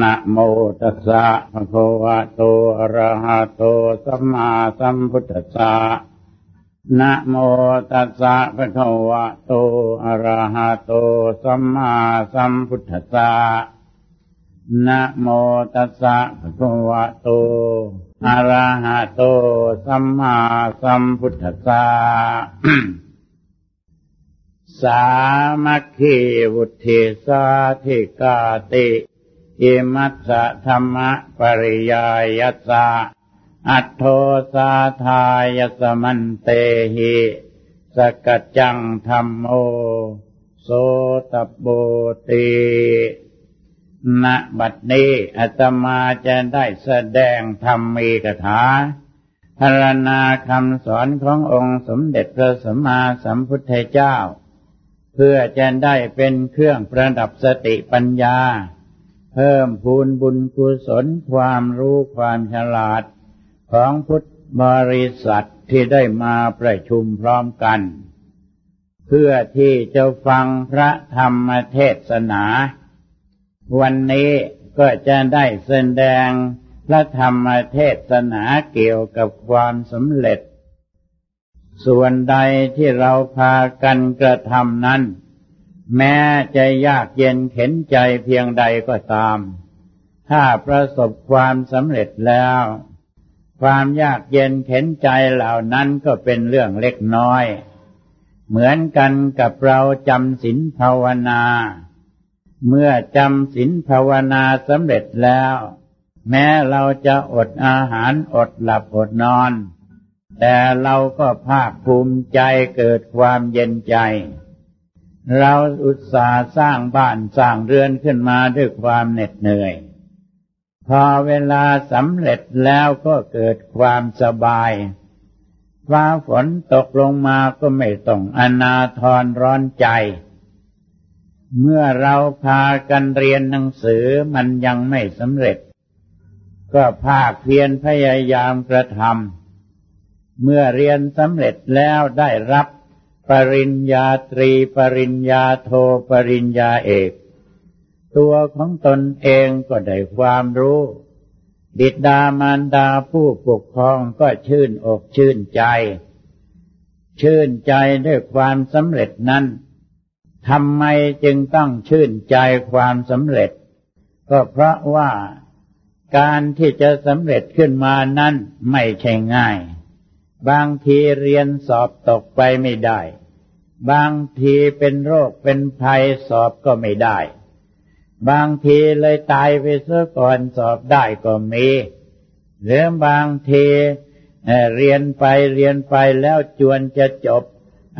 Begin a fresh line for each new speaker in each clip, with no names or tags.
นะโมตัสสะภะคะวะโตอะระหะโตสัมมาสัมพุทธัสสะนะโมตัสสะภะคะวะโตอะระหะโตสัมมาสัมพุทธัสสะนะโมตัสสะภะคะวะโตอะระหะโตสัมมาสัมพุทธัสสะสามัคคีวุฒิสาธิกาติ อิมัสสะธรรมะปริยายัสสะอัตโทสาทายสมันเตหิสกจังธรรมโอโสตโบติณบัดนี้อาตมาจะได้แสดงธรรมีกถาพารณาคำสอนขององค์สมเด็จพระสัมมาสัมพุทธเจ้า เพื่อจะได้เป็นเครื่องประดับสติปัญญา พิ่มพูนบุญกุศลความรู้ความฉลาดของพุทธบริษัทที่ได้มาประชุมพร้อมกัน เพื่อที่จะฟังพระธรรมเทศนา วันนี้ก็จะได้แสดงพระธรรมเทศนาเกี่ยวกับความสำเร็จ ส่วนใดที่เราพากันกระทำนั้น แม้จะยากเย็นเข็นใจเพียงใดก็ตาม ถ้าประสบความสำเร็จแล้ว ความยากเย็นเข็นใจเหล่านั้นก็เป็นเรื่องเล็กน้อย เหมือนกันกับเราจำศีลภาวนา เมื่อจำศีลภาวนาสำเร็จแล้ว แม้เราจะอดอาหารอดหลับอดนอน แต่เราก็ภาคภูมิใจเกิดความเย็นใจ เราอุตส่าห์สร้างบ้านสร้างเรือนขึ้นมาด้วยความเหน็ดเหนื่อย พอเวลาสำเร็จแล้วก็เกิดความสบายฟ้าฝนตกลงมาก็ไม่ต้องอนาทรร้อนใจ เมื่อเราพากันเรียนหนังสือมันยังไม่สำเร็จ ก็ภาคเพียรพยายามกระทำเมื่อเรียนสำเร็จแล้วได้รับ ปริญญาตรี ปริญญาโท ปริญญาเอก ตัวของตนเองก็ได้ความรู้ บิดามารดาผู้ปกครองก็ชื่นอกชื่นใจ ชื่นใจด้วยความสำเร็จนั้นทำไมจึงต้องชื่นใจความสำเร็จ ก็เพราะว่าการที่จะสำเร็จขึ้นมานั้นไม่ใช่ง่าย บางทีเรียนสอบตกไปไม่ได้ บางทีเป็นโรคเป็นภัยสอบก็ไม่ได้ บางทีเลยตายไปซะก่อนสอบได้ก็มี หรือบางทีเรียนไปเรียนไปแล้วจวนจะจบ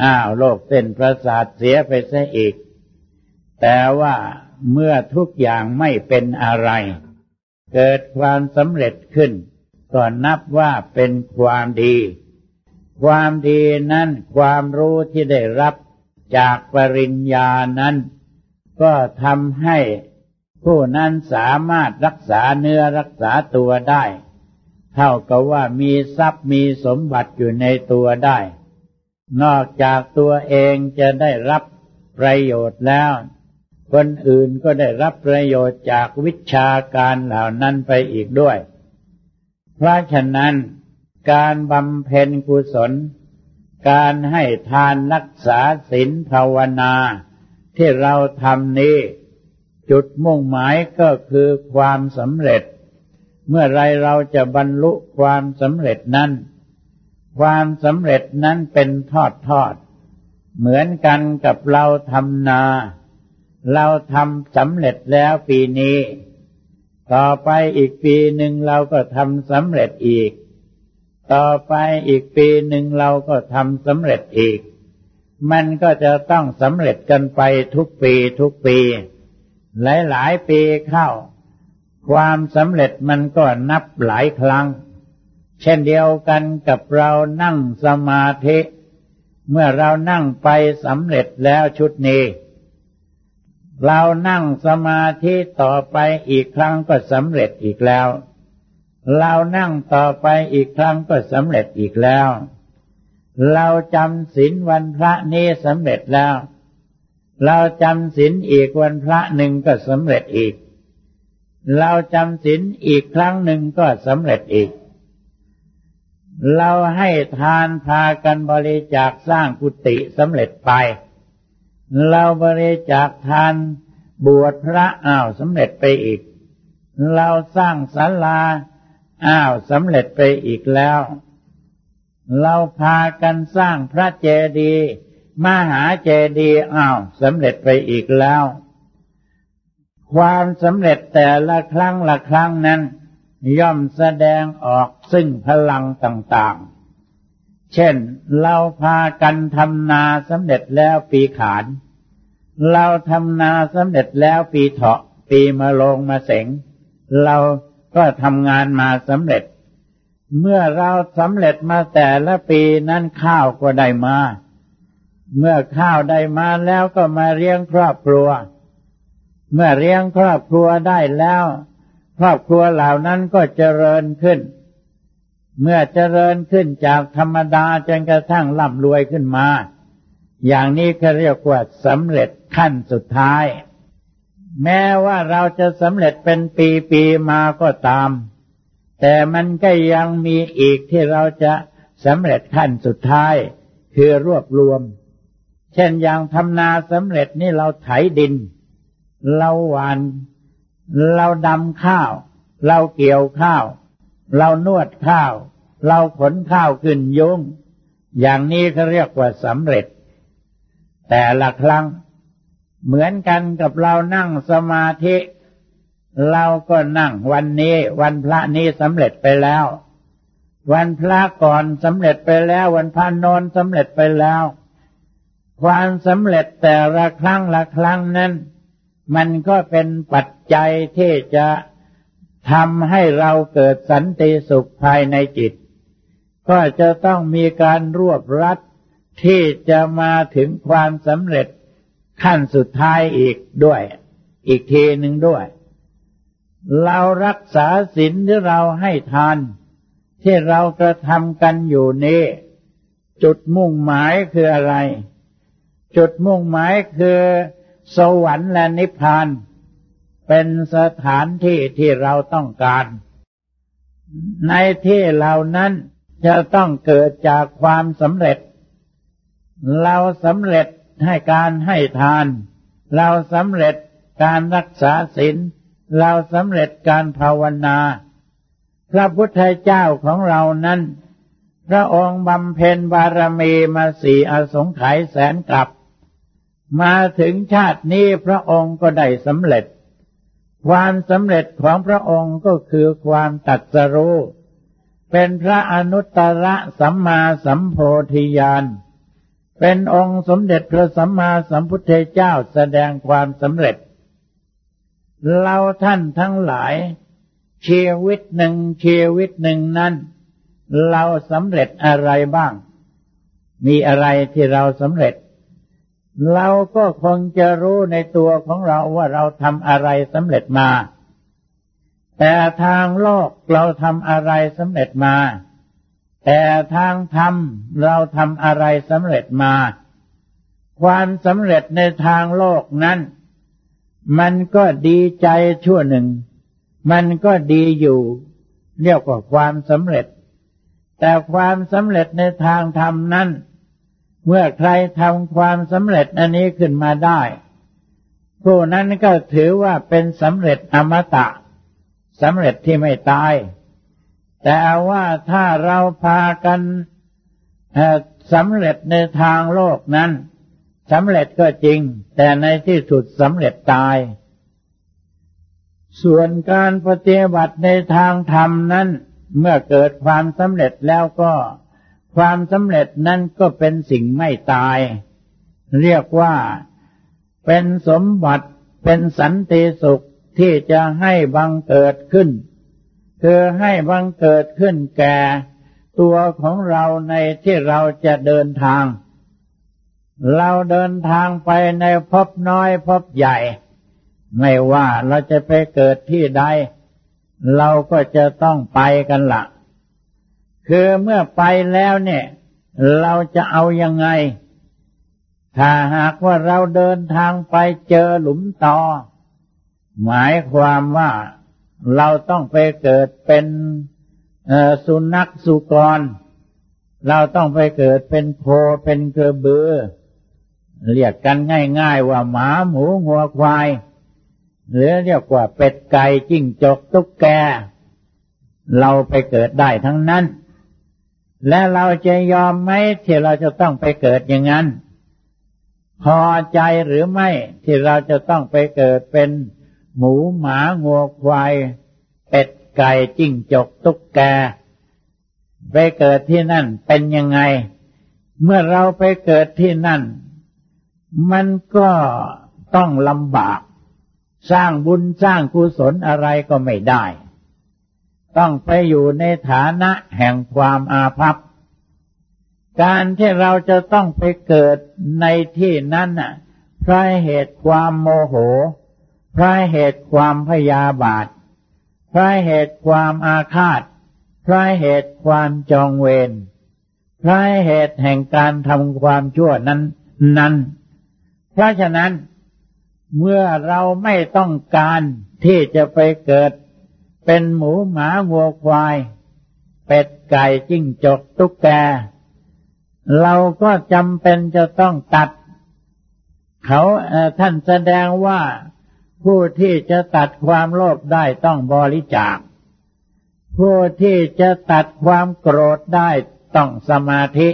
อ้าวโรคเส้นประสาทเสียไปซะอีก แต่ว่าเมื่อทุกอย่างไม่เป็นอะไร เกิดความสำเร็จขึ้น ก็นับว่าเป็นความดี ความดีนั้นความรู้ที่ได้รับจากปริญญานั้น ก็ทำให้ผู้นั้นสามารถรักษาเนื้อรักษาตัวได้ เท่ากับว่ามีทรัพย์มีสมบัติอยู่ในตัวได้ นอกจากตัวเองจะได้รับประโยชน์แล้ว คนอื่นก็ได้รับประโยชน์จากวิชาการเหล่านั้นไปอีกด้วย เพราะฉะนั้น การบำเพ็ญกุศล การให้ทานรักษาศีลภาวนา ที่เราทำนี้ จุดมุ่งหมายก็คือความสำเร็จ เมื่อไรเราจะบรรลุความสำเร็จนั้น ความสำเร็จนั้นเป็นทอดทอด เหมือนกันกับเราทำนา เราทำสำเร็จแล้วปีนี้ ต่อไปอีกปีหนึ่งเราก็ทำสำเร็จอีก ต่อไปอีกปีหนึ่งเราก็ทำสำเร็จอีก มันก็จะต้องสำเร็จกันไปทุกปีทุกปี หลายหลายปีเข้า ความสำเร็จมันก็นับหลายครั้ง เช่นเดียวกันกับเรานั่งสมาธิ เมื่อเรานั่งไปสำเร็จแล้วชุดนี้ เรานั่งสมาธิต่อไปอีกครั้งก็สำเร็จอีกแล้ว เรานั่งต่อไปอีกครั้งก็สำเร็จอีกแล้ว เราจำศีลวันพระนี้สำเร็จแล้ว เราจำศีลอีกวันพระหนึ่งก็สำเร็จอีก เราจำศีลอีกครั้งหนึ่งก็สำเร็จอีก เราให้ทานพากันบริจาคสร้างกุฏิสำเร็จไป เราบริจาคทานบวชพระอ้าวสำเร็จไปอีก เราสร้างศาลา อ้าวสำเร็จไปอีกแล้ว เราพากันสร้างพระเจดีย์มหาเจดีย์อ้าวสำเร็จไปอีกแล้ว ความสำเร็จแต่ละครั้งละครั้งนั้น ย่อมแสดงออกซึ่งพลังต่างๆ เช่น เราพากันทำนาสำเร็จแล้วปีขาน เราทำนาสำเร็จแล้วปีเถาะปีมะโรงมาเสงเรา ก็ทำงานมาสำเร็จ เมื่อเราสำเร็จมาแต่ละปีนั้นข้าวก็ได้มา เมื่อข้าวได้มาแล้วก็มาเลี้ยงครอบครัว เมื่อเลี้ยงครอบครัวได้แล้ว ครอบครัวเหล่านั้นก็เจริญขึ้น เมื่อเจริญขึ้นจากธรรมดาจนกระทั่งร่ำรวยขึ้นมา อย่างนี้เขาเรียกว่าสำเร็จขั้นสุดท้าย แม้ว่าเราจะสำเร็จเป็นปีๆมาก็ตาม แต่มันก็ยังมีอีกที่เราจะสำเร็จขั้นสุดท้าย คือรวบรวม เช่นอย่างทำนาสำเร็จนี่เราไถดิน เราหวาน เราดำข้าว เราเกี่ยวข้าว เรานวดข้าว เราขนข้าวขึ้นยุงอย่างนี้เขาเรียกว่าสำเร็จ แต่ละครั้ง เหมือนกันกับเรานั่งสมาธิ เราก็นั่งวันนี้ วันพระนี้สำเร็จไปแล้ว วันพระก่อนสำเร็จไปแล้ว วันพระนอนสำเร็จไปแล้ว ความสำเร็จแต่ละครั้งละครั้งนั้น มันก็เป็นปัจจัยที่จะทำให้เราเกิดสันติสุขภายในจิต ก็จะต้องมีการรวบรัดที่จะมาถึงความสำเร็จ ขั้นสุดท้ายอีกด้วย อีกทีหนึ่งด้วย เรารักษาศีลที่เราให้ทาน ที่เรากระทำกันอยู่นี้ จุดมุ่งหมายคืออะไร จุดมุ่งหมายคือ สวรรค์และนิพพาน เป็นสถานที่ที่เราต้องการ ในที่เหล่านั้นจะต้องเกิดจากความสำเร็จ เราสำเร็จ ให้การให้ทาน เราสำเร็จการรักษาศีลเราสำเร็จการภาวนา พระพุทธเจ้าของเรานั้น พระองค์บำเพ็ญบารมีมาสี่อสงไขยแสนกลับ มาถึงชาตินี้พระองค์ก็ได้สำเร็จ ความสำเร็จของพระองค์ก็คือความตัดสรู้เป็นพระอนุตตรสัมมาสัมโพธิญาณ เป็นองค์สมเด็จพระสัมมาสัมพุทธเจ้าแสดงความสำเร็จ เราท่านทั้งหลาย ชีวิตหนึ่งชีวิตหนึ่งนั้น เราสำเร็จอะไรบ้าง มีอะไรที่เราสำเร็จ เราก็คงจะรู้ในตัวของเราว่าเราทำอะไรสำเร็จมา แต่ทางโลกเราทำอะไรสำเร็จมา แต่ทางธรรมเราทำอะไรสำเร็จมา ความสำเร็จในทางโลกนั้น มันก็ดีใจชั่วหนึ่ง มันก็ดีอยู่ เรียกว่าความสำเร็จ แต่ความสำเร็จในทางธรรมนั้น เมื่อใครทำความสำเร็จอันนี้ขึ้นมาได้ผู้นั้นก็ถือว่าเป็นสำเร็จอมตะสำเร็จที่ไม่ตาย แต่ว่าถ้าเราพากันสำเร็จในทางโลกนั้นสำเร็จก็จริง แต่ในที่สุดสำเร็จตาย ส่วนการปฏิบัติในทางธรรมนั้น เมื่อเกิดความสำเร็จแล้วก็ ความสำเร็จนั้นก็เป็นสิ่งไม่ตาย เรียกว่าเป็นสมบัติเป็นสันติสุขที่จะให้บังเกิดขึ้น คือให้บังเกิดขึ้นแก่ ตัวของเราในที่เราจะเดินทาง เราเดินทางไปในพบน้อยพบใหญ่ ไม่ว่าเราจะไปเกิดที่ใด เราก็จะต้องไปกันละคือเมื่อไปแล้วเนี่ย เราจะเอายังไง ถ้าหากว่าเราเดินทางไปเจอหลุมตอหมายความว่า เราต้องไปเกิดเป็นสุนัขสุกร เราต้องไปเกิดเป็นโคเป็นกระบือ เรียกกันง่ายๆว่าหมาหมูงัวควาย หรือเรียกว่าเป็ดไก่จิ้งจกตุ๊กแก เราไปเกิดได้ทั้งนั้น และเราจะยอมไหมที่เราจะต้องไปเกิดอย่างนั้น พอใจหรือไม่ที่เราจะต้องไปเกิดเป็น หมูหมางัวควาย เป็ดไก่จิ้งจกตุ๊กแก ไปเกิดที่นั่นเป็นยังไง เมื่อเราไปเกิดที่นั่น มันก็ต้องลำบาก สร้างบุญสร้างกุศลอะไรก็ไม่ได้ ต้องไปอยู่ในฐานะแห่งความอาภัพการที่เราจะต้องไปเกิดในที่นั้นน่ะเพราะเหตุความโมโห พราะเหตุความพยาบาทเพราะเหตุความอาฆาตเพราะเหตุความจองเวรเพราะเหตุแห่งการทำความชั่วนั้นนั้น เพราะฉะนั้นเมื่อเราไม่ต้องการที่จะไปเกิด เป็นหมูหมาวัวควาย เป็ดไก่จิ้งจกตุ๊กแก เราก็จำเป็นจะต้องตัด เขาท่านแสดงว่า ผู้ที่จะตัดความโลภได้ต้องบริจาค ผู้ที่จะตัดความโกรธได้ต้องสมาธิ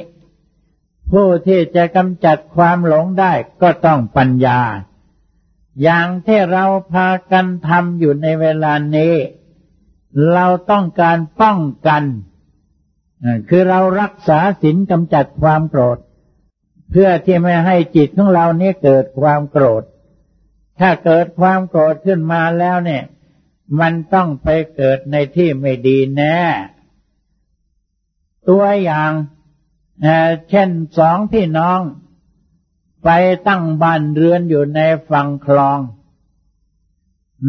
ผู้ที่จะกำจัดความหลงได้ก็ต้องปัญญา อย่างที่เราพากันทำอยู่ในเวลานี้ เราต้องการป้องกัน คือเรารักษาศีลกำจัดความโกรธ เพื่อที่ไม่ให้จิตของเรานี้เกิดความโกรธ ถ้าเกิดความโกรธขึ้นมาแล้วเนี่ย มันต้องไปเกิดในที่ไม่ดีแน่ ตัวอย่างเช่นสองพี่น้อง ไปตั้งบ้านเรือนอยู่ในฝั่งคลอง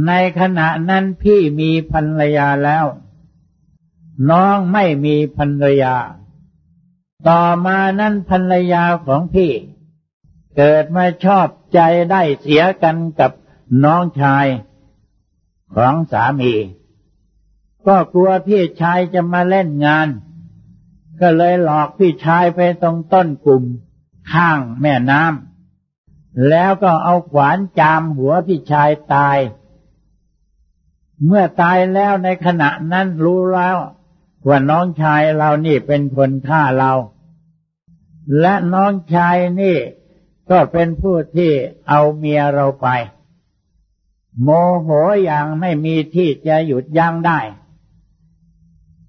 ในขณะนั้นพี่มีภรรยาแล้ว น้องไม่มีภรรยา ต่อมานั้นภรรยาของพี่ เกิดมาชอบใจได้เสียกันกับน้องชายของสามี ก็กลัวพี่ชายจะมาเล่นงาน ก็เลยหลอกพี่ชายไปตรงต้นกลุ่ม ข้างแม่น้ำแล้วก็เอาขวานจามหัวพี่ชายตาย เมื่อตายแล้วในขณะนั้นรู้แล้วว่าน้องชายเรานี่เป็นคนฆ่าเรา และน้องชายนี่ ก็เป็นผู้ที่เอาเมียเราไป โมโหอย่างไม่มีที่จะหยุดยั้งได้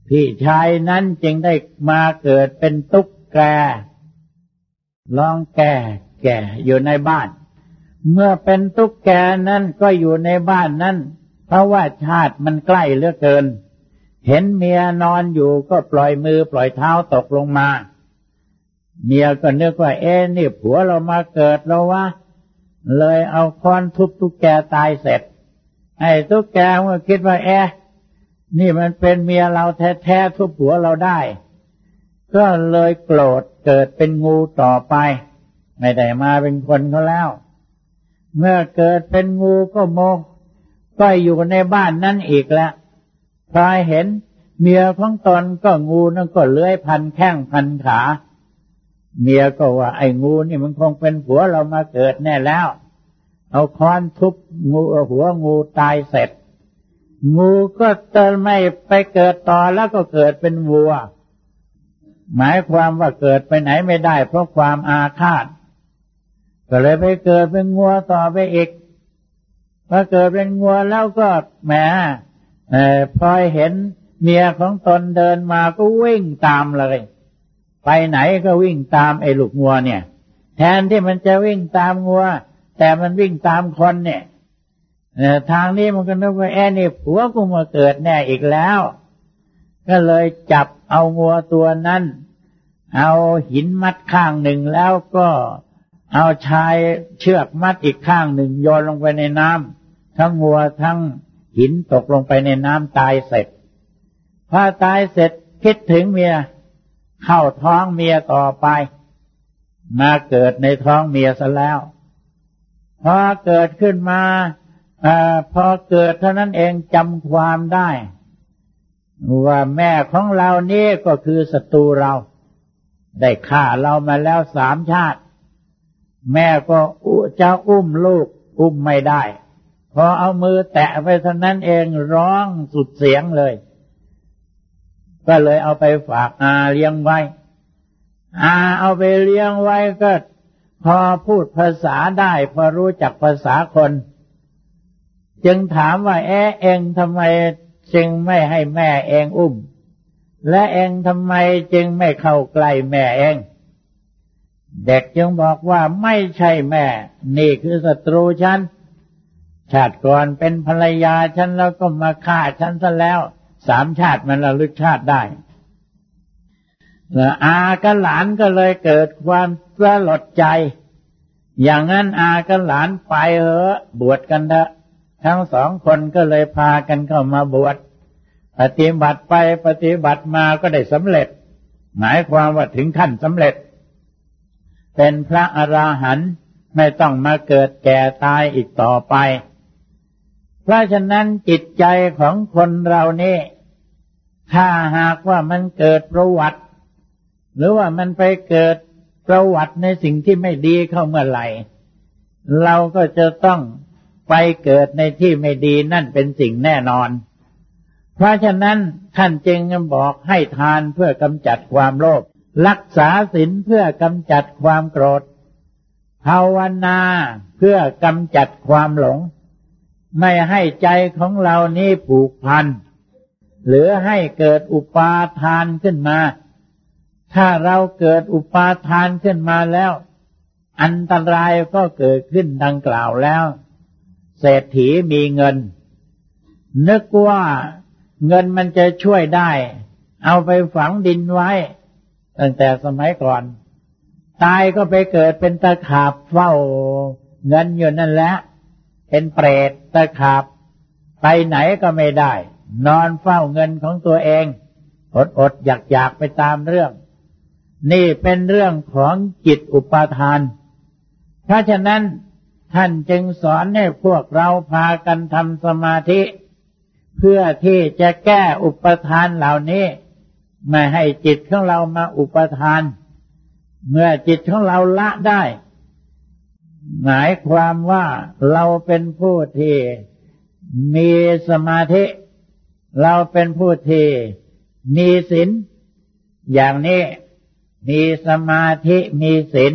พี่ชายนั้นจึงได้มาเกิดเป็นตุ๊กแกลองแก่แก่อยู่ในบ้าน เมื่อเป็นตุ๊กแกนั้นก็อยู่ในบ้านนั้น เพราะว่าชาติมันใกล้เหลือเกิน เห็นเมียนอนอยู่ก็ปล่อยมือปล่อยเท้าตกลงมา เมียก็นึกว่า เอ๊นี่ผัวเรามาเกิดแล้ววะ เลยเอาค้อนทุบตุ๊กแกตายเสร็จ ไอ้ตุ๊กแกมันคิดว่า เอ๊นี่มันเป็นเมียเราแท้ๆทุบผัวเราได้ ก็เลยโกรธเกิดเป็นงูต่อไป ไม่ได้มาเป็นคนเขาแล้ว เมื่อเกิดเป็นงูก็โมก็อยู่ในบ้านนั่นอีกแล้วพอเห็นเมียของตนก็งูนั่นก็เลื้อยพันแข้งพันขา เมียก็ว่าไอ้งูนี่มันคงเป็นผัวเรามาเกิดแน่แล้ว เอาค้อนทุบงูหัวงูตายเสร็จ งูก็เติไม่ไปเกิดต่อแล้วก็เกิดเป็นวัว หมายความว่าเกิดไปไหนไม่ได้ เพราะความอาฆาตก็เลยไปเกิดเป็นงัวต่อไปอีกพอเกิดเป็นงัวแล้วก็แหมพอเห็นเมียของตนเดินมาก็วิ่งตามเลย ไปไหนก็วิ่งตามไอ้ลูกงัวเนี่ย แทนที่มันจะวิ่งตามงัว แต่มันวิ่งตามคนเนี่ยทางนี้มันก็นึกว่าแอนี่ผัวกูมาเกิดแน่อีกแล้ว ก็เลยจับเอางัวตัวนั้น เอาหินมัดข้างหนึ่งแล้วก็เอาชายเชือกมัดอีกข้างหนึ่งโยนลงไปในน้ำทั้งงัวทั้งหินตกลงไปในน้ำตายเสร็จพอตายเสร็จคิดถึงเมีย เข้าท้องเมียต่อไป มาเกิดในท้องเมียซะแล้วพอเกิดขึ้นมาอพอเกิดเท่านั้นเองจำความได้ ว่าแม่ของเรานี่ก็คือศัตรูเรา ได้ฆ่าเรามาแล้วสามชาติ แม่ก็จะอุ้มลูก อุ้มไม่ได้ พอเอามือแตะไปเท่านั้นเองร้องสุดเสียงเลย ก็เลยเอาไปฝากอาเลี้ยงไว้ อาเอาไปเลี้ยงไว้ก็พอพูดภาษาได้พอรู้จักภาษาคน จึงถามว่าแอเองทำไมจึงไม่ให้แม่เองอุ้ม และเองทำไมจึงไม่เข้าใกล้แม่เอง เด็กจึงบอกว่าไม่ใช่แม่ นี่คือศัตรูฉันชาติก่อนเป็นภรรยาฉันแล้วก็มาฆ่าฉันซะแล้ว สามชาติมันระลึกชาติได้อากับหลานก็เลยเกิดความสลดใจ อย่างนั้นอากับหลานไปเออบวชกันเถอะทั้งสองคนก็เลยพากันเข้ามาบวชปฏิบัติไปปฏิบัติมาก็ได้สำเร็จ หมายความว่าถึงขั้นสำเร็จ เป็นพระอราหันต์ไม่ต้องมาเกิดแก่ตายอีกต่อไป เพราะฉะนั้นจิตใจของคนเรานี่ ถ้าหากว่ามันเกิดประวัติ หรือว่ามันไปเกิดประวัติในสิ่งที่ไม่ดีเข้าเมื่อไหร่ เราก็จะต้องไปเกิดในที่ไม่ดีนั่นเป็นสิ่งแน่นอน เพราะฉะนั้นท่านจึงบอกให้ทานเพื่อกำจัดความโลภรักษาศีลเพื่อกำจัดความโกรธภาวนาเพื่อกำจัดความหลง ไม่ให้ใจของเรานี้ผูกพัน หรือให้เกิดอุปาทานขึ้นมา ถ้าเราเกิดอุปาทานขึ้นมาแล้ว อันตรายก็เกิดขึ้นดังกล่าวแล้ว เศรษฐีมีเงิน นึกว่าเงินมันจะช่วยได้ เอาไปฝังดินไว้ ตั้งแต่สมัยก่อน ตายก็ไปเกิดเป็นตะขาบเฝ้า เงินอยู่นั่นแหละ เป็นเปรตตะขาบ ไปไหนก็ไม่ได้ นอนเฝ้าเงินของตัวเอง อดอดอยากอยากไปตามเรื่อง นี่เป็นเรื่องของจิตอุปาทาน เพราะฉะนั้นท่านจึงสอนให้พวกเราพากันทำสมาธิ เพื่อที่จะแก้อุปทานเหล่านี้ไม่ให้จิตของเรามาอุปทาน เมื่อจิตของเราละได้ หมายความว่าเราเป็นผู้ที่มีสมาธิ เราเป็นผู้ที่มีศีลอย่างนี้มีสมาธิมีศีล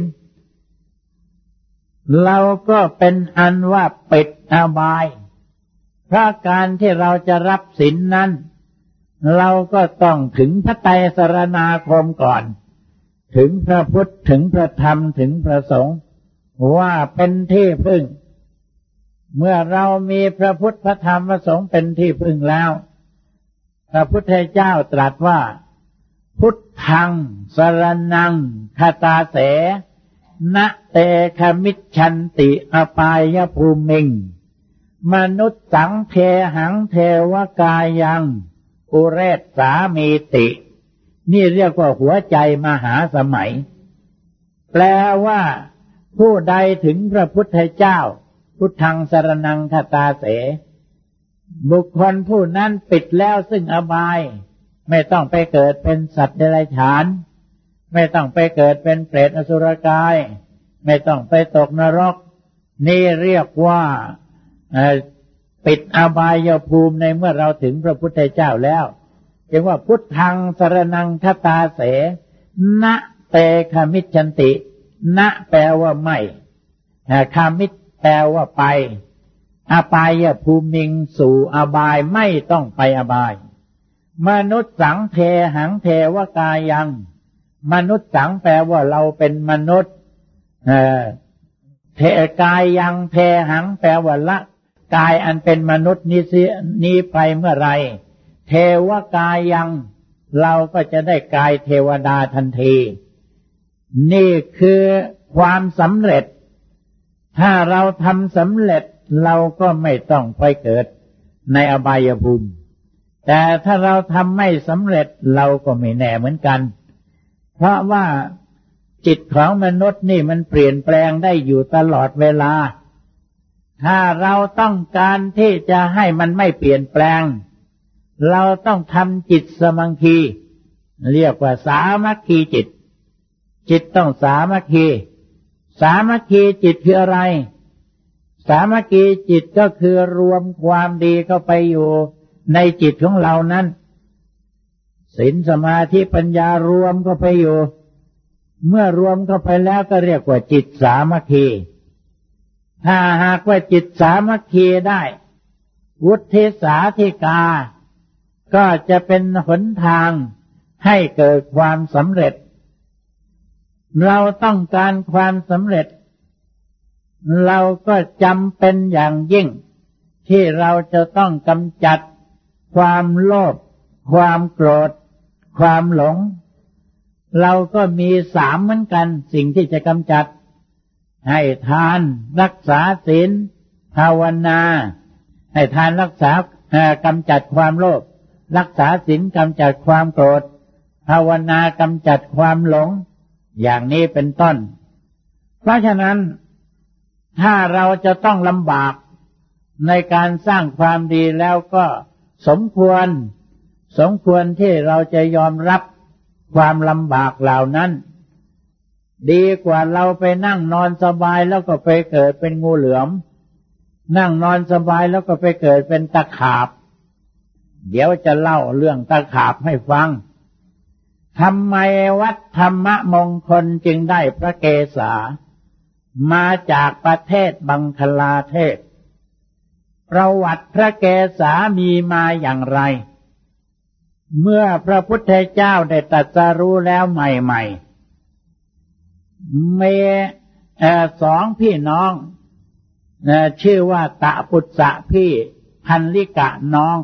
เราก็เป็นอันว่าปิดอบาย เพราะการที่เราจะรับศีลนนั้น เราก็ต้องถึงพระไตรสรณาคมก่อน ถึงพระพุทธถึงพระธรรมถึงพระสงฆ์ว่าเป็นที่พึ่ง เมื่อเรามีพระพุทธพระธรรมพระสงฆ์เป็นที่พึ่งแล้ว พระพุทธเจ้าตรัสว่า พุทธังสรนังคาตาเสนะเตคมิชันติอปายภูมิง มนุษย์สังเทหังเทวกายังอุเรศสามีติ นี่เรียกว่าหัวใจมหาสมัย แปลว่าผู้ใดถึงพระพุทธเจ้า พุทธังสรนังคตาเส บุคคลผู้นั้นปิดแล้วซึ่งอบาย ไม่ต้องไปเกิดเป็นสัตว์เดรัจฉาน ไม่ต้องไปเกิดเป็นเปรตอสุรกาย ไม่ต้องไปตกนรก นี่เรียกว่าปิดอบายภูมิในเมื่อเราถึงพระพุทธเจ้าแล้วจึงว่าพุทธังสรนังคตาเส ณเตคามิชันติ ณแปลว่าไม่คามิตแปลว่าไป อบายภูมิงสู่อบายไม่ต้องไปอบาย มนุษย์สังเทหังเทวกายัง มนุษย์สังแปลว่าเราเป็นมนุษย์เทกายยังเทหังแปลว่าละกายอันเป็นมนุษย์นี้นี้ไปเมื่อไร เทวกายยัง เราก็จะได้กายเทวดาทันที นี่คือความสำเร็จ ถ้าเราทำสำเร็จ เราก็ไม่ต้องไปเกิดในอบายภูมิ แต่ถ้าเราทำไม่สำเร็จเราก็ไม่แน่เหมือนกัน เพราะว่าจิตของมนุษย์นี่มันเปลี่ยนแปลงได้อยู่ตลอดเวลา ถ้าเราต้องการที่จะให้มันไม่เปลี่ยนแปลง เราต้องทำจิตสมังคี เรียกว่าสามัคคีจิต จิตต้องสามัคคี สามัคคีจิตคืออะไร สามัคคีจิตก็คือรวมความดีเข้าไปอยู่ในจิตของเรานั้นศีลสมาธิปัญญารวมเข้าไปอยู่ เมื่อรวมเข้าไปแล้วก็เรียกว่าจิตสามัคคี ถ้าหากว่าจิตสามัคคีได้ วุฒิสาธิกา ก็จะเป็นหนทางให้เกิดความสำเร็จ เราต้องการความสำเร็จ เราก็จำเป็นอย่างยิ่ง ที่เราจะต้องกำจัด ความโลภความโกรธ ความหลง เราก็มีสามเหมือนกัน สิ่งที่จะกำจัด ให้ทานรักษาศีลภาวนา ให้ทานรักษากำจัดความโลภรักษาศีลกำจัดความโกรธ ภาวนากำจัดความหลง อย่างนี้เป็นต้น เพราะฉะนั้น ถ้าเราจะต้องลำบากในการสร้างความดีแล้วก็สมควร สมควรที่เราจะยอมรับความลำบากเหล่านั้น ดีกว่าเราไปนั่งนอนสบายแล้วก็ไปเกิดเป็นงูเหลือม นั่งนอนสบายแล้วก็ไปเกิดเป็นตะขาบ เดี๋ยวจะเล่าเรื่องตะขาบให้ฟังทำไมวัดธรรมมงคลจึงได้พระเกศา มาจากประเทศบังคลาเทศ ประวัติพระเกศามีมาอย่างไร เมื่อพระพุทธเจ้าได้ตรัสรู้แล้วใหม่ๆเมีสองพี่น้องชื่อว่าตะปุตสะพี่พันลิกะน้อง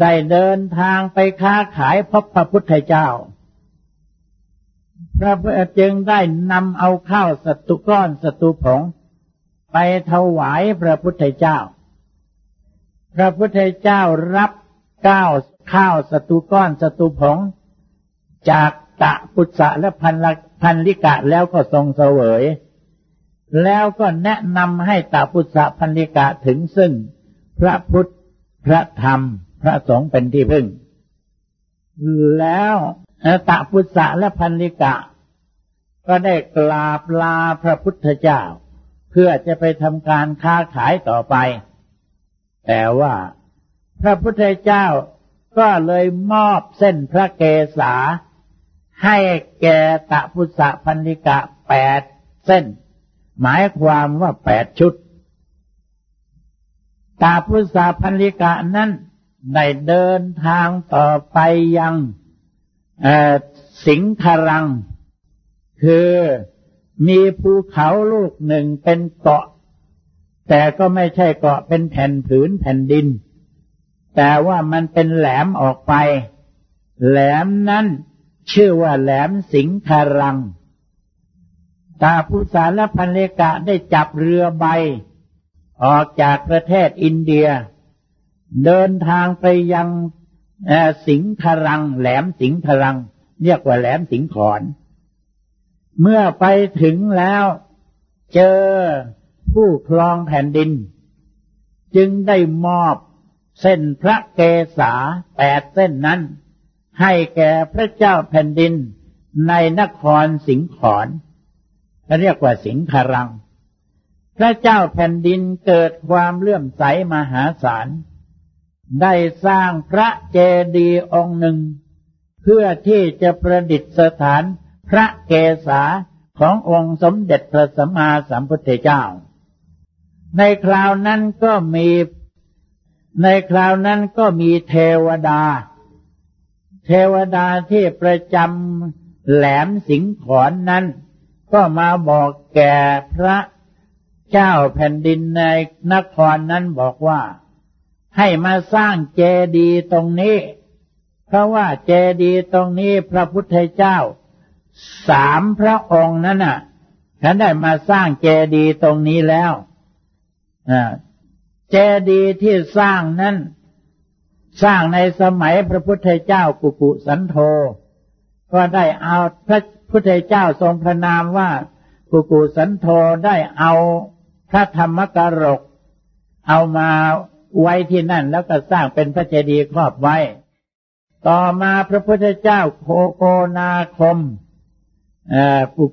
ได้เดินทางไปค้าขายพบพระพุทธเจ้า พระพุทธจึงได้นำเอาข้าวสตุก้อนสตุผง ไปถวายพระพุทธเจ้า พระพุทธเจ้ารับก้าวข้าวสตุก้อนสตุผง จากตะปุตสะและพันลพันลิกะแล้วก็ทรงเสวย แล้วก็แนะนำให้ตาพุทธพันลิกะถึงซึ่ง พระพุทธ พระธรรม พระสงฆ์เป็นที่พึ่ง แล้ว ตาพุทธและพันลิกะ ก็ได้กราบลาพระพุทธเจ้า เพื่อจะไปทำการค้าขายต่อไป แต่ว่าพระพุทธเจ้าก็เลยมอบเส้นพระเกศาให้แก่ตะพุษะพันธิกะแปดเส้น หมายความว่าแปดชุด ตาพุษะพันธิกะนั้นได้เดินทางต่อไปยัง สิงครัง คือมีภูเขาลูกหนึ่งเป็นเกาะ แต่ก็ไม่ใช่เกาะเป็นแผ่นผืนแผ่นดิน แต่ว่ามันเป็นแหลมออกไป แหลมนั้นชื่อว่าแหลมสิงคารัง ตาผู้สารและพันเลกะได้จับเรือใบ ออกจากประเทศอินเดีย เดินทางไปยัง สิงคารัง แหลมสิงคารัง เรียกว่าแหลมสิงขอน เมื่อไปถึงแล้วเจอผู้ครองแผ่นดิน จึงได้มอบเส้นพระเกศาแปดเส้นนั้น ให้แก่พระเจ้าแผ่นดินในนครสิงขอนเรียกว่าสิงครัง พระเจ้าแผ่นดินเกิดความเลื่อมใสมหาศาล ได้สร้างพระเจดีย์องค์หนึ่ง เพื่อที่จะประดิษฐานพระเกศาขององค์สมเด็จพระสัมมาสัมพุทธเจ้า ในคราวนั้นก็มีในคราวนั้นก็มีเทวดา เทวดาที่ประจำแหลมสิงขอนนั้น ก็มาบอกแก่พระเจ้าแผ่นดินในนครนั้นบอกว่า ให้มาสร้างเจดีย์ตรงนี้ เพราะว่าเจดีย์ตรงนี้พระพุทธเจ้า สามพระองค์นั้นน่ะฉันได้มาสร้างเจดีย์ตรงนี้แล้วเจดีย์ที่สร้างนั้น สร้างในสมัยพระพุทธเจ้ากุกุสันโธก็ได้เอาพระพุทธเจ้าทรงพระนามว่ากุกุสันโธได้เอาพระธรรมกรก เอามา ไว้ที่นั่นแล้วก็สร้างเป็นพระเจดีย์ครอบไว้ ต่อมาพระพุทธเจ้าโคโกนาคมปุ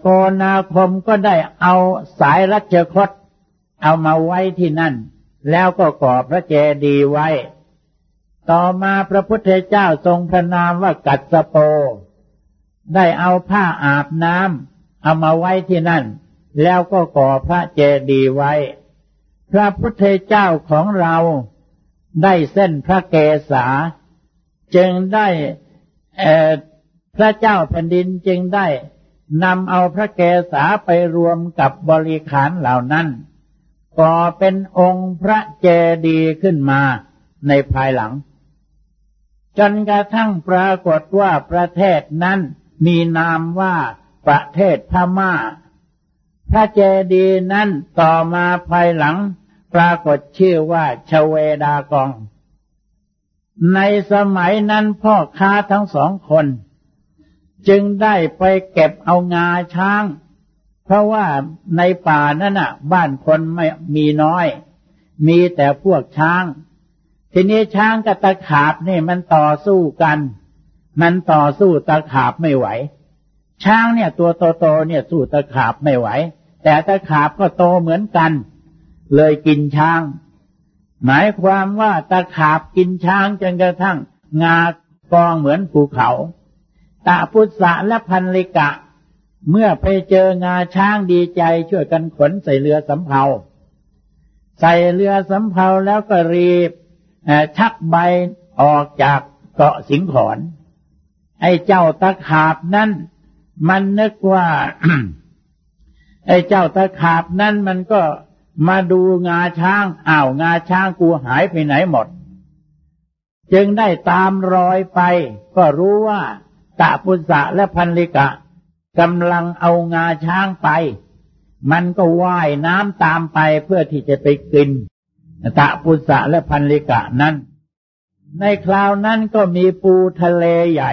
โกนาคมก็ได้เอาสายรัชคตเอามาไว้ที่นั่น แล้วก็ก่อพระเจดีย์ไว้ ต่อมาพระพุทธเจ้าทรงพระนามว่ากัสโป ได้เอาผ้าอาบน้ำเอามาไว้ที่นั่น แล้วก็ก่อพระเจดีย์ไว้ พระพุทธเจ้าของเราได้เส้นพระเกศาจึงได้พระเจ้าแผ่นดินจึงได้นำเอาพระเกศาไปรวมกับบริขารเหล่านั้นก่อเป็นองค์พระเจดีย์ขึ้นมาในภายหลัง จนกระทั่งปรากฏว่าประเทศนั้นมีนามว่าประเทศพม่า พระเจดีย์นั้นต่อมาภายหลัง ปรากฏชื่อว่าชเวดากอง ในสมัยนั้นพ่อค้าทั้งสองคน จึงได้ไปเก็บเอางาช้าง เพราะว่าในป่านั่นน่ะ บ้านคนไม่มีน้อย มีแต่พวกช้าง ทีนี้ช้างกับตะขาบนี่มันต่อสู้กัน มันต่อสู้ตะขาบไม่ไหวช้างเนี่ยตัวโตๆเนี่ยสู้ตะขาบไม่ไหว แต่ตะขาบก็โตเหมือนกัน เลยกินช้าง หมายความว่าตะขาบกินช้างจนกระทั่ง งากองเหมือนภูเขาตาพุทธะและพันลิกะ เมื่อไปเจองาช้างดีใจช่วยกันขนใส่เรือสำเภา ใส่เรือสำเภาแล้วก็รีบชักใบออกจากเกาะสิงขอนไอ้เจ้าตะขาบนั่นมันนึกว่า ไอ้เจ้าตะขาบนั่นมันก็มาดูงาช้างอ้าวงาช้างกูหายไปไหนหมด จึงได้ตามรอยไป ก็รู้ว่าตะปุษะและพันลิกะกำลังเอางาช้างไป มันก็ว่ายน้ำตามไปเพื่อที่จะไปกินตะปุษะและพันลิกะนั้น ในคราวนั้นก็มีปูทะเลใหญ่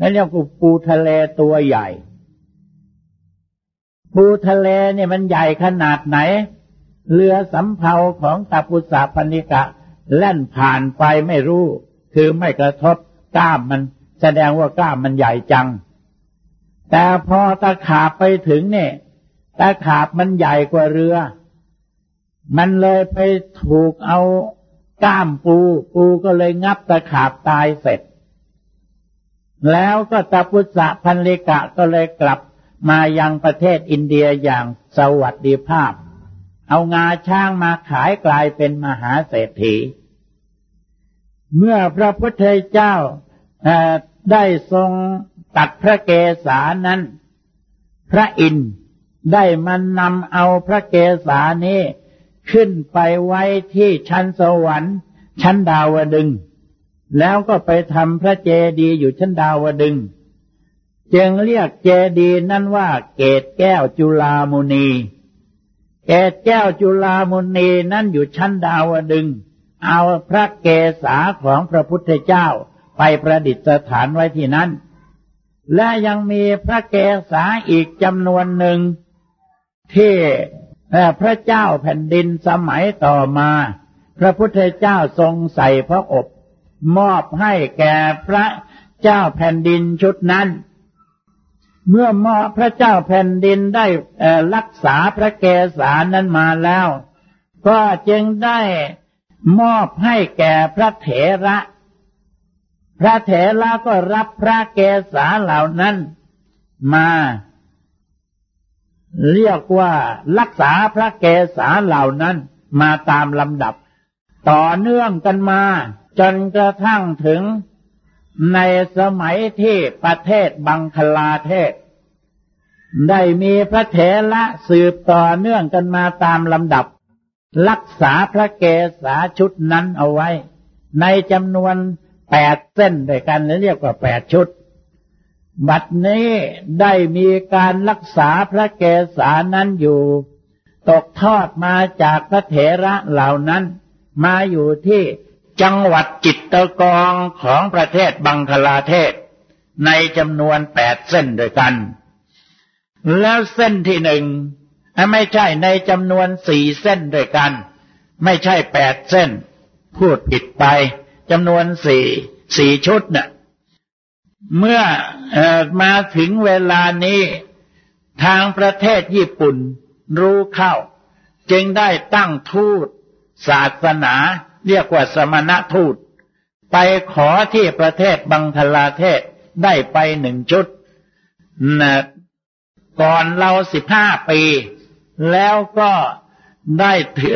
นั่นเรียกว่าปูทะเลตัวใหญ่ ปูทะเลเนี่ยมันใหญ่ขนาดไหน เรือสำเภาของตะปุษะพันิกะ แล่นผ่านไปไม่รู้ คือไม่กระทบกล้ามมัน แสดงว่ากล้ามมันใหญ่จัง แต่พอตะขาบไปถึงเนี่ยตะขาบมันใหญ่กว่าเรือ มันเลยไปถูกเอาก้ามปู ปูก็เลยงับตะขาบตายเสร็จ แล้วก็ตาพุทธะพันลิกะก็เลยกลับ มายังประเทศอินเดียอย่างสวัสดิภาพ เอางาช้างมาขายกลายเป็นมหาเศรษฐี เมื่อพระพุทธเจ้าได้ทรงตัดพระเกศานั้น พระอินทร์ได้มันนำเอาพระเกศานี้ขึ้นไปไว้ที่ชั้นสวรรค์ ชั้นดาวดึง แล้วก็ไปทำพระเจดีย์อยู่ชั้นดาวดึง จึงเรียกเจดีย์นั้นว่า เกตแก้วจุลามุนี เกตแก้วจุลามุนีนั้นอยู่ชั้นดาวดึง เอาพระเกศาของพระพุทธเจ้าไปประดิษฐานไว้ที่นั้น และยังมีพระเกศาอีกจำนวนหนึ่ง ที่พระเจ้าแผ่นดินสมัยต่อมา พระพุทธเจ้าทรงใส่พระอบ มอบให้แก่พระเจ้าแผ่นดินชุดนั้น เมื่อมอพระเจ้าแผ่นดินได้รักษาพระเกศานั้นมาแล้ว ก็จึงได้มอบให้แก่พระเถระ พระเถระก็รับพระเกศาเหล่านั้นมา เรียกว่ารักษาพระเกศาเหล่านั้นมาตามลำดับ ต่อเนื่องกันมา จนกระทั่งถึง ในสมัยที่ประเทศบังคลาเทศ ได้มีพระเถระสืบต่อเนื่องกันมาตามลำดับ รักษาพระเกศาชุดนั้นเอาไว้ ในจำนวนแปดเส้นด้วยกันเรียกว่าแปดชุด บัดนี้ได้มีการรักษาพระเกศานั้นอยู่ ตกทอดมาจากพระเถระเหล่านั้น มาอยู่ที่ จังหวัดจิตตกองของประเทศบังคลาเทศ ในจำนวนแปดเส้นด้วยกัน แล้วเส้นที่หนึ่งไม่ใช่ในจำนวนสี่เส้นด้วยกัน ไม่ใช่แปดเส้น พูดผิดไปจำนวนสี่สี่ชุดเนะ่ยเมื่ออมาถึงเวลานี้ ทางประเทศญี่ปุ่นรู้เข้า จึงได้ตั้งทูตศาสนา เรียกว่าสมณทูต ไปขอที่ประเทศบังคลาเทศได้ไปหนึ่งชุดนะก่อนเราสิบห้าปี แล้วก็ได้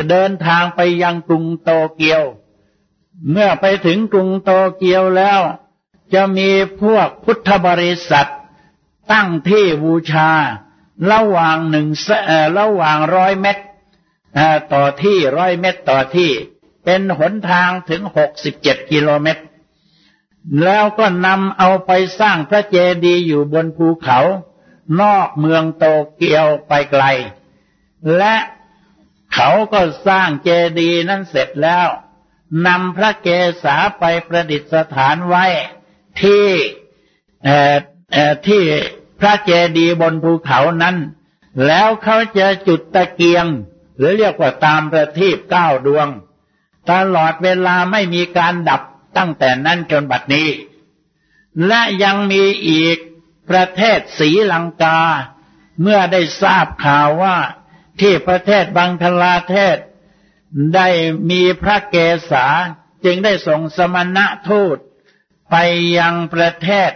เดินทางไปยังกรุงโตเกียว เมื่อไปถึงกรุงโตเกียวแล้ว จะมีพวกพุทธบริษัท ตั้งที่บูชา ระหว่างหนึ่งระหว่างร้อยเมตรต่อที่ร้อยเมตรต่อที่ เป็นหนทางถึงหกสิบเจ็ดกิโลเมตร แล้วก็นำเอาไปสร้างพระเจดีย์อยู่บนภูเขา นอกเมืองโตเกียวไปไกล และเขาก็สร้างเจดีย์นั้นเสร็จแล้วนำพระเกศาไปประดิษฐานไว้ที่ที่พระเจดีย์บนภูเขานั้น แล้วเขาจะจุดตะเกียง หรือเรียกว่าตามประทีปเก้าดวง ตลอดเวลาไม่มีการดับตั้งแต่นั้นจนบัดนี้ และยังมีอีกประเทศศรีลังกา เมื่อได้ทราบข่าวว่าที่ประเทศบังคลาเทศ ได้มีพระเกศาจึงได้ส่งสมณะทูตไปยังประเทศ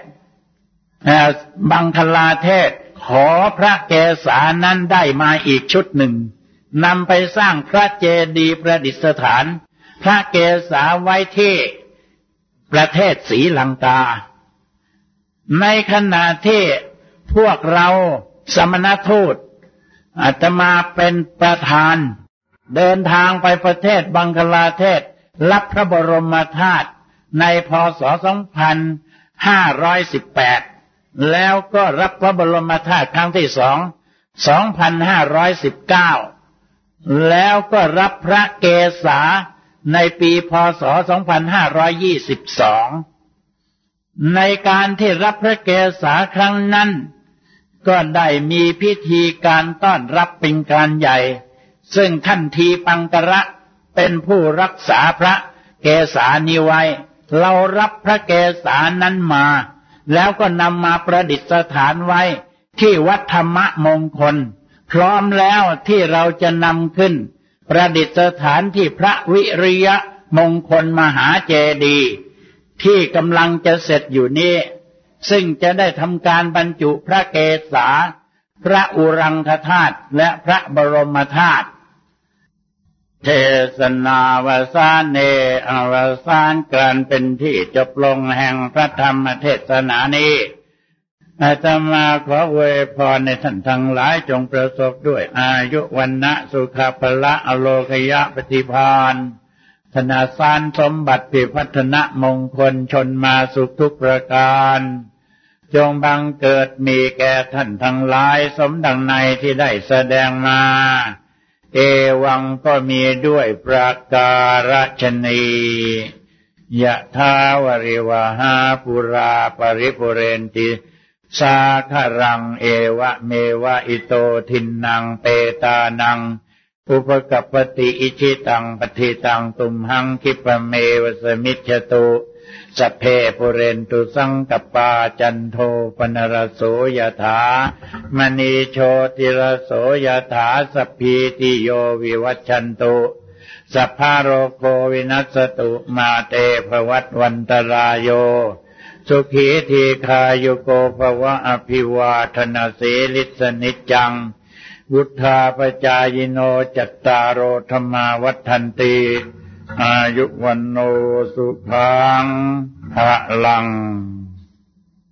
บังคลาเทศขอพระเกศานั้นได้มาอีกชุดหนึ่งนำไปสร้างพระเจดีย์ประดิษฐาน พระเกศาไว้ที่ประเทศศรีลังกา ในขณะที่พวกเราสมณทูตอาตมาเป็นประธาน เดินทางไปประเทศบังคลาเทศ รับพระบรมธาตุในพศ 2518 แล้วก็รับพระบรมธาตุครั้งที่สอง 2519 แล้วก็รับพระเกศา ในปีพศ 2522 ในการที่รับพระเกศาครั้งนั้น ก็ได้มีพิธีการต้อนรับเป็นการใหญ่ ซึ่งท่านทีปังกระเป็นผู้รักษาพระเกศานิไว้ เรารับพระเกศานั้นมา แล้วก็นำมาประดิษฐานไว้ที่วัดธรรมมงคล พร้อมแล้วที่เราจะนำขึ้น ประดิษฐานที่พระวิริยะมงคลมหาเจดีย์ที่กำลังจะเสร็จอยู่นี้ ซึ่งจะได้ทำการบรรจุพระเกศา พระอุรังคธาตุและพระบรมธาตุเทศนาวสานเนอวสานการเป็นที่จบลงแห่งพระธรรมเทศนานี้ อาตมาขอเวยพรในท่านทั้งหลายจงประสบด้วย อายุวันนะสุขภละอโลคยะปฏิพานธนาสารสมบัติพิพัฒนมงคลชนมาสุขทุกประการ จงบังเกิดมีแก่ท่านทั้งหลายสมดังในที่ได้แสดงมา เอวังก็มีด้วยประการชนียะถา วาริวะหาปูรา ปะริปูเรนติ สาคะรังเอวะเมวะอิโตทินนังเปตานัง อุปะกัปปะติอิจฉิตังปัตถิตังตุมหัง ขิปปะเมวะ สะมิชฌะตุ สัพเพปูเรนตุสังกัปปาจันโทปัณณะระโส ยะถา มะณิ โชติระโส ยะถา สัพพีติโยวิวัชันตุสัพพาโรโควินัสตุมาเตภวัตวันตรายโย สุขีทีคาโยโกภวะอภิวาธนาเสลิสนิจัง วุธาปจายโนจัตตารโอธรรมาวัฒนตี อายุวันโนสุพังพระลัง